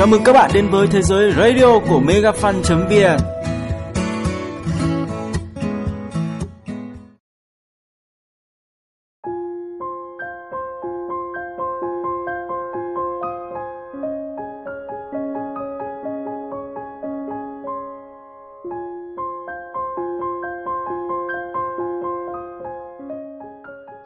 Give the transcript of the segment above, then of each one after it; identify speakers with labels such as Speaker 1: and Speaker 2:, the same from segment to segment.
Speaker 1: Chào mừng các bạn đến với thế giới radio của megafan.vn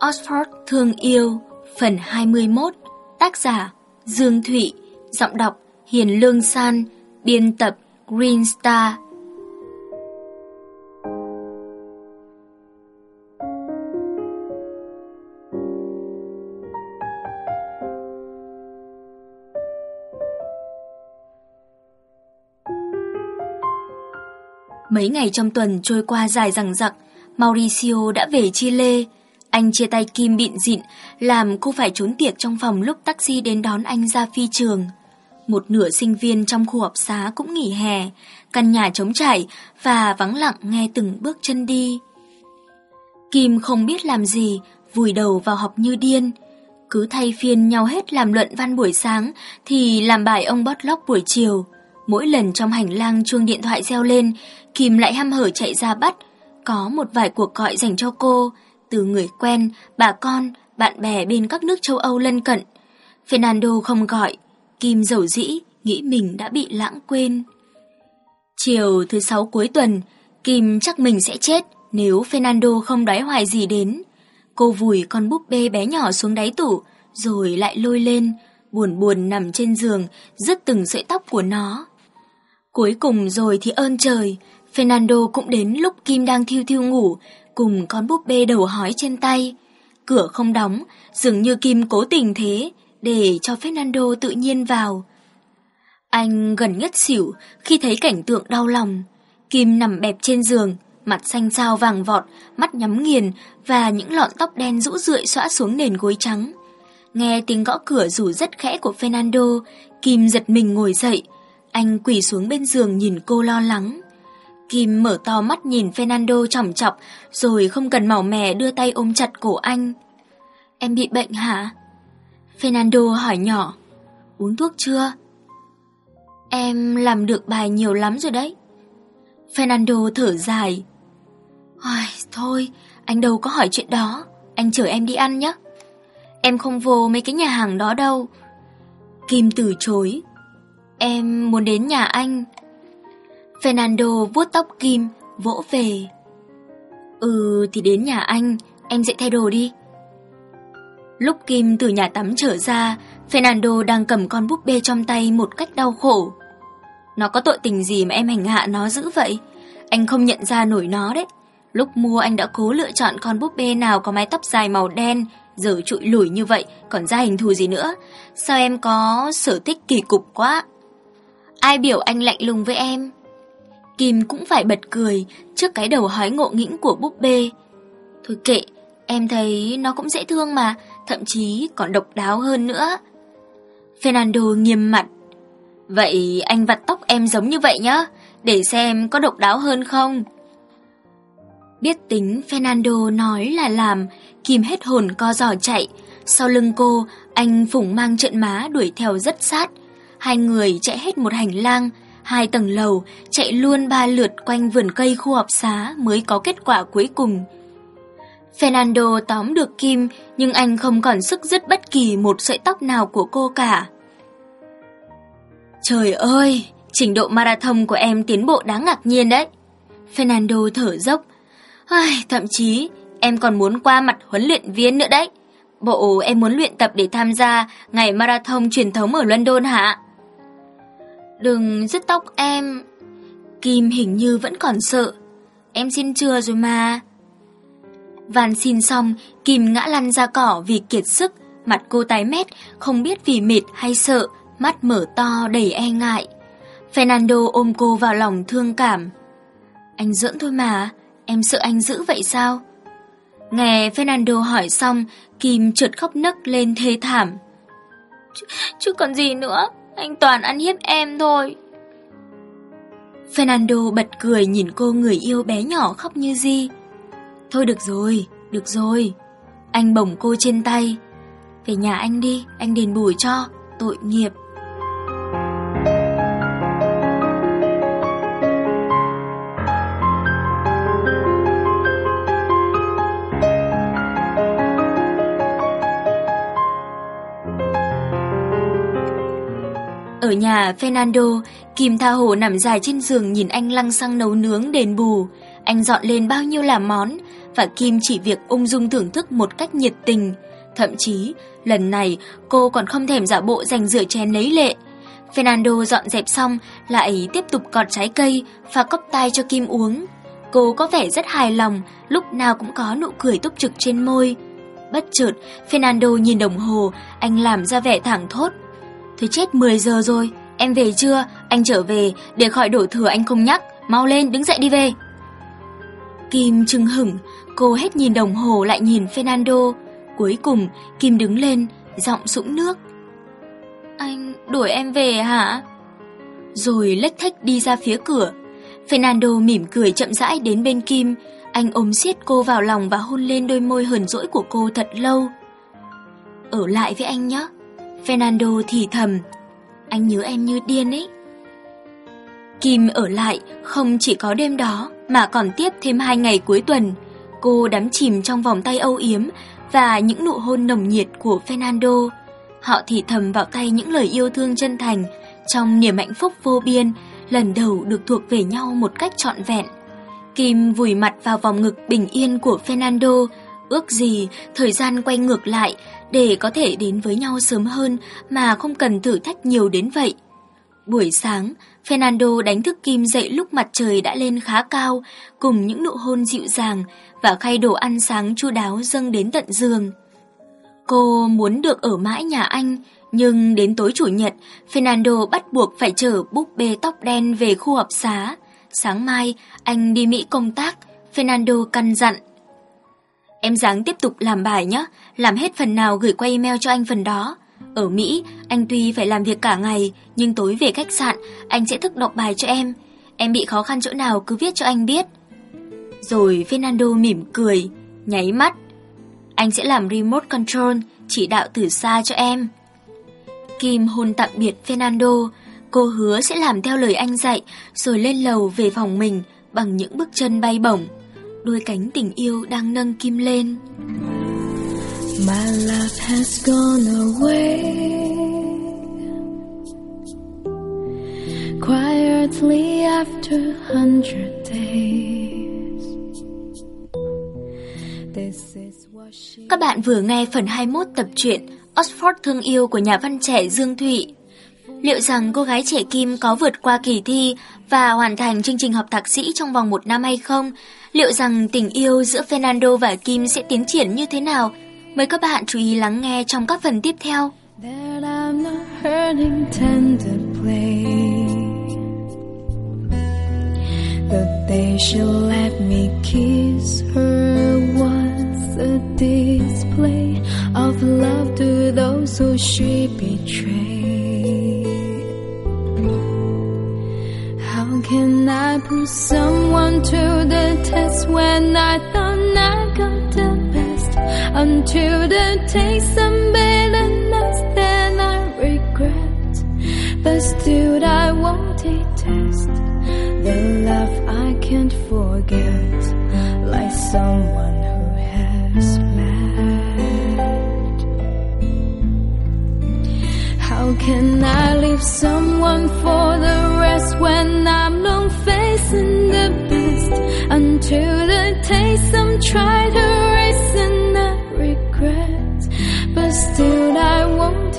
Speaker 2: Oxford Thương Yêu, Phần 21 Tác giả Dương Thụy, Giọng đọc Hiền Lương San Biên tập Green Star Mấy ngày trong tuần trôi qua dài dằng dặc, Mauricio đã về Chile. Anh chia tay Kim bịn dịn, làm cô phải trốn tiệc trong phòng lúc taxi đến đón anh ra phi trường. Một nửa sinh viên trong khu học xá cũng nghỉ hè, căn nhà trống trải và vắng lặng nghe từng bước chân đi. Kim không biết làm gì, vùi đầu vào học như điên. Cứ thay phiên nhau hết làm luận văn buổi sáng thì làm bài ông Botlock buổi chiều. Mỗi lần trong hành lang chuông điện thoại reo lên, Kim lại hăm hở chạy ra bắt. Có một vài cuộc gọi dành cho cô, từ người quen, bà con, bạn bè bên các nước châu Âu lân cận. Fernando không gọi, Kim dầu dĩ, nghĩ mình đã bị lãng quên. Chiều thứ sáu cuối tuần, Kim chắc mình sẽ chết nếu Fernando không đoái hoài gì đến. Cô vùi con búp bê bé nhỏ xuống đáy tủ, rồi lại lôi lên, buồn buồn nằm trên giường, rứt từng sợi tóc của nó. Cuối cùng rồi thì ơn trời, Fernando cũng đến lúc Kim đang thiêu thiêu ngủ, cùng con búp bê đầu hói trên tay. Cửa không đóng, dường như Kim cố tình thế, để cho Fernando tự nhiên vào. Anh gần ngất xỉu khi thấy cảnh tượng đau lòng. Kim nằm bẹp trên giường, mặt xanh xao vàng vọt, mắt nhắm nghiền và những lọn tóc đen rũ rượi xõa xuống nền gối trắng. Nghe tiếng gõ cửa rủ rất khẽ của Fernando, Kim giật mình ngồi dậy. Anh quỳ xuống bên giường nhìn cô lo lắng. Kim mở to mắt nhìn Fernando chỏng chọc, rồi không cần màu mè đưa tay ôm chặt cổ anh. Em bị bệnh hả? Fernando hỏi nhỏ. Uống thuốc chưa? Em làm được bài nhiều lắm rồi đấy. Fernando thở dài. Ôi, thôi, anh đâu có hỏi chuyện đó. Anh chở em đi ăn nhé. Em không vô mấy cái nhà hàng đó đâu. Kim từ chối. Em muốn đến nhà anh. Fernando vuốt tóc Kim, vỗ về. Ừ thì đến nhà anh, em dậy thay đồ đi. Lúc Kim từ nhà tắm trở ra, Fernando đang cầm con búp bê trong tay một cách đau khổ. Nó có tội tình gì mà em hành hạ nó dữ vậy? Anh không nhận ra nổi nó đấy. Lúc mua anh đã cố lựa chọn con búp bê nào có mái tóc dài màu đen, giờ trụi lủi như vậy, còn ra hình thù gì nữa. Sao em có sở thích kỳ cục quá? Ai biểu anh lạnh lùng với em? Kim cũng phải bật cười trước cái đầu hói ngộ nghĩnh của búp bê. Thôi kệ, em thấy nó cũng dễ thương mà, thậm chí còn độc đáo hơn nữa. Fernando nghiêm mặt. Vậy anh vặt tóc em giống như vậy nhá, để xem có độc đáo hơn không. Biết tính Fernando nói là làm, kìm hết hồn co giò chạy. Sau lưng cô, anh phủng mang trận má đuổi theo rất sát. Hai người chạy hết một hành lang, hai tầng lầu, chạy luôn ba lượt quanh vườn cây khu học xá mới có kết quả cuối cùng. Fernando tóm được Kim, nhưng anh không còn sức dứt bất kỳ một sợi tóc nào của cô cả. Trời ơi, trình độ marathon của em tiến bộ đáng ngạc nhiên đấy. Fernando thở dốc. Ai, thậm chí, em còn muốn qua mặt huấn luyện viên nữa đấy. Bộ em muốn luyện tập để tham gia ngày marathon truyền thống ở London hả? Đừng dứt tóc em. Kim hình như vẫn còn sợ. Em xin chưa rồi mà. Van xin xong, Kim ngã lăn ra cỏ vì kiệt sức, mặt cô tái mét, không biết vì mệt hay sợ, mắt mở to đầy e ngại. Fernando ôm cô vào lòng thương cảm. Anh giỡn thôi mà, em sợ anh giữ vậy sao? Nghe Fernando hỏi xong, Kim trượt khóc nấc lên thê thảm. Ch chứ còn gì nữa, anh toàn ăn hiếp em thôi. Fernando bật cười nhìn cô người yêu bé nhỏ khóc như di. Thôi được rồi, được rồi. Anh bổng cô trên tay. Về nhà anh đi, anh đền bù cho, tội nghiệp. Ở nhà, Fernando kìm tha hồ nằm dài trên giường nhìn anh lăng xăng nấu nướng đền bù. Anh dọn lên bao nhiêu là món, và Kim chỉ việc ung dung thưởng thức một cách nhiệt tình. Thậm chí, lần này cô còn không thèm giả bộ dành rửa chén lấy lệ. Fernando dọn dẹp xong, lại tiếp tục cọt trái cây, và cốc tay cho Kim uống. Cô có vẻ rất hài lòng, lúc nào cũng có nụ cười túc trực trên môi. Bất chợt, Fernando nhìn đồng hồ, anh làm ra vẻ thẳng thốt. Thôi chết 10 giờ rồi, em về chưa? Anh trở về, để khỏi đổ thừa anh không nhắc. Mau lên, đứng dậy đi về. Kim trưng hửng, cô hết nhìn đồng hồ lại nhìn Fernando. Cuối cùng, Kim đứng lên, giọng sũng nước. Anh đuổi em về hả? Rồi lách thách đi ra phía cửa. Fernando mỉm cười chậm rãi đến bên Kim. Anh ôm siết cô vào lòng và hôn lên đôi môi hờn dỗi của cô thật lâu. Ở lại với anh nhé. Fernando thì thầm. Anh nhớ em như điên ấy. Kim ở lại không chỉ có đêm đó mà còn tiếp thêm hai ngày cuối tuần. Cô đắm chìm trong vòng tay âu yếm và những nụ hôn nồng nhiệt của Fernando. Họ thì thầm vào tay những lời yêu thương chân thành trong niềm hạnh phúc vô biên, lần đầu được thuộc về nhau một cách trọn vẹn. Kim vùi mặt vào vòng ngực bình yên của Fernando, ước gì thời gian quay ngược lại để có thể đến với nhau sớm hơn mà không cần thử thách nhiều đến vậy. Buổi sáng, Fernando đánh thức Kim dậy lúc mặt trời đã lên khá cao, cùng những nụ hôn dịu dàng và khay đồ ăn sáng chu đáo dâng đến tận giường. Cô muốn được ở mãi nhà anh, nhưng đến tối chủ nhật, Fernando bắt buộc phải chở búp bê tóc đen về khu học xá. Sáng mai, anh đi Mỹ công tác, Fernando căn dặn. Em dáng tiếp tục làm bài nhé, làm hết phần nào gửi qua email cho anh phần đó. Ở Mỹ, anh tuy phải làm việc cả ngày, nhưng tối về khách sạn, anh sẽ thức đọc bài cho em. Em bị khó khăn chỗ nào cứ viết cho anh biết. Rồi Fernando mỉm cười, nháy mắt. Anh sẽ làm remote control, chỉ đạo từ xa cho em. Kim hôn tạm biệt Fernando, cô hứa sẽ làm theo lời anh dạy, rồi lên lầu về phòng mình bằng những bước chân bay bổng. Đôi cánh tình yêu đang nâng Kim lên. My love has gone away Quietly after hundred days This is what she... Các bạn vừa nghe phần 21 tập truyện Oxford thương yêu của nhà văn trẻ Dương Thụy. Liệu rằng cô gái trẻ Kim có vượt qua kỳ thi và hoàn thành chương trình học thạc sĩ trong vòng một năm hay không? Liệu rằng tình yêu giữa Fernando và Kim sẽ tiến triển như thế nào? Mời các bạn chú ý lắng nghe trong các phần tiếp theo. The they should let me kiss her was a display of love to those who she betrayed. How can I put someone to the test when I thought I got the? Until the taste of bitterness that I regret, but still I won't taste the love I can't forget, like someone who has left. How can I leave someone for the rest when I'm long facing the best? Until the taste I'm trying to I won't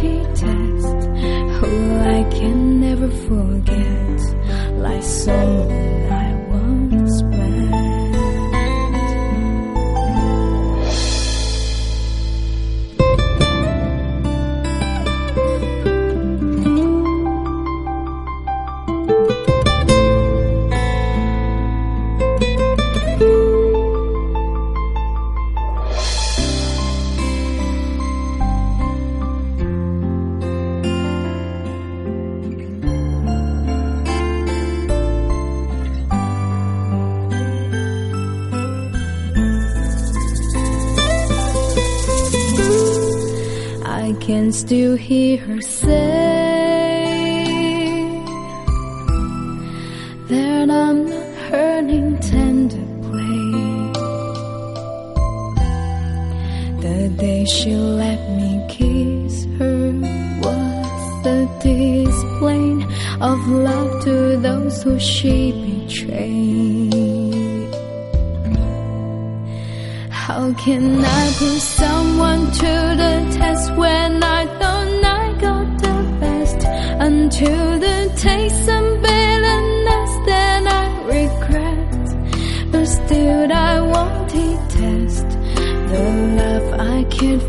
Speaker 2: who I can never forget, like someone I can still hear her say that I'm not tender play. The day she let me kiss her was the display
Speaker 3: of love to those who she betrayed. How can I put someone to the test when I thought I got the best? Until the taste of bitterness that I regret, but still I won't detest the love I can't